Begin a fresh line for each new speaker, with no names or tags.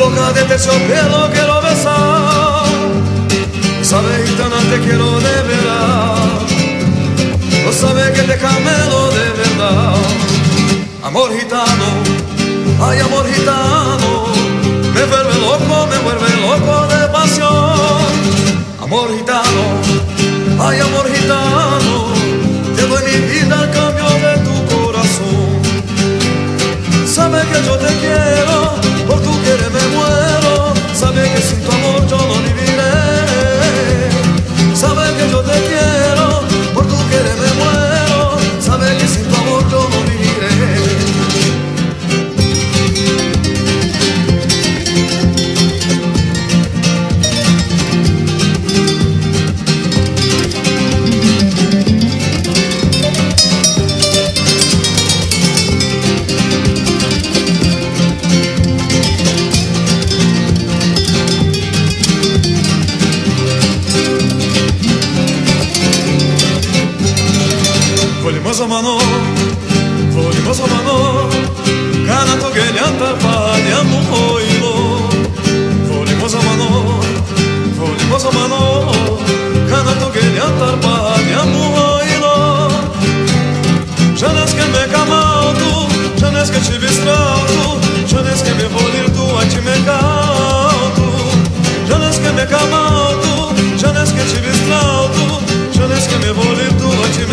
boca de pecho pelo quiero besar. Sabe gitana te quiero de verdad. No sabe que te camelo de verdad. Amor gitano, ay amor gitano, me vuelve loco, me vuelve loco de pasión. Amor gitano. 様の通りも様のかなとげりゃんたばりゃんもおいも通りも様の通りも様のかなとげりゃんたばりゃんもおいろ Já nas que me camal tu, já nas que te bistral tu, já nas que me volir a te me cal tu, já nas que me camal tu, já nas que te bistral tu, já nas que me volir tu a